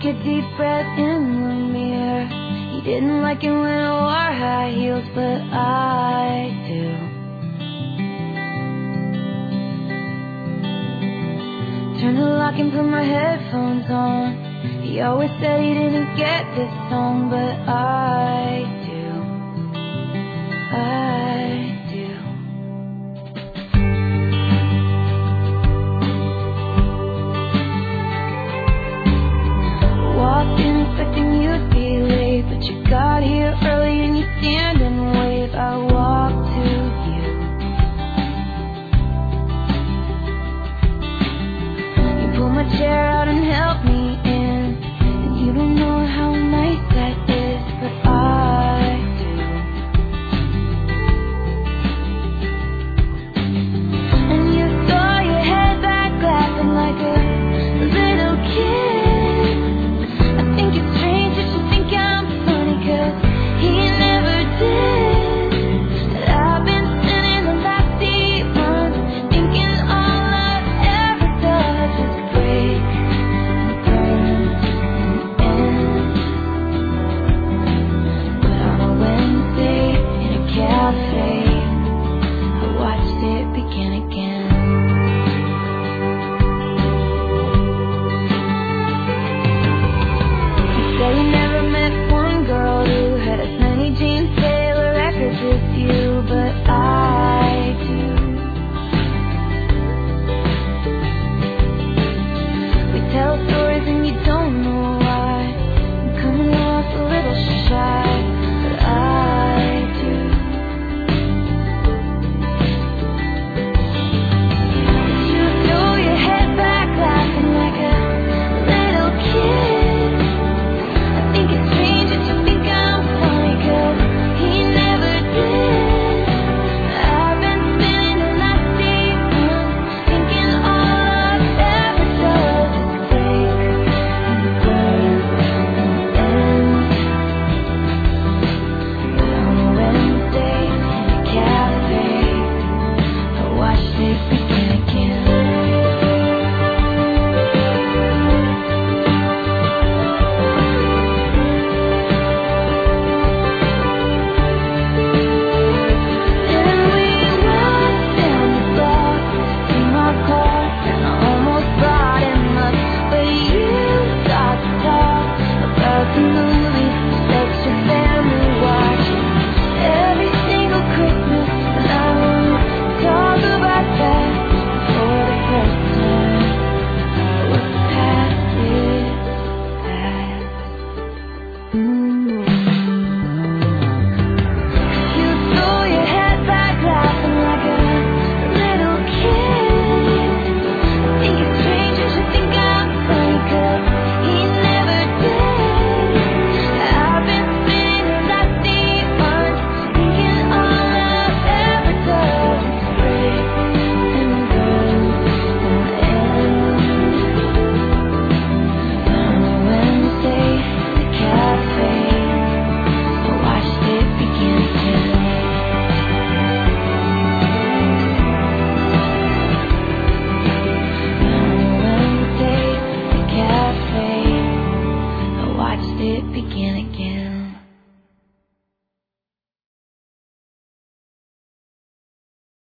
took a deep breath in the mirror. He didn't like it when I wore high heels, but I do. Turn the lock and put my headphones on. He always said he didn't get this song, but I do. I it begin again?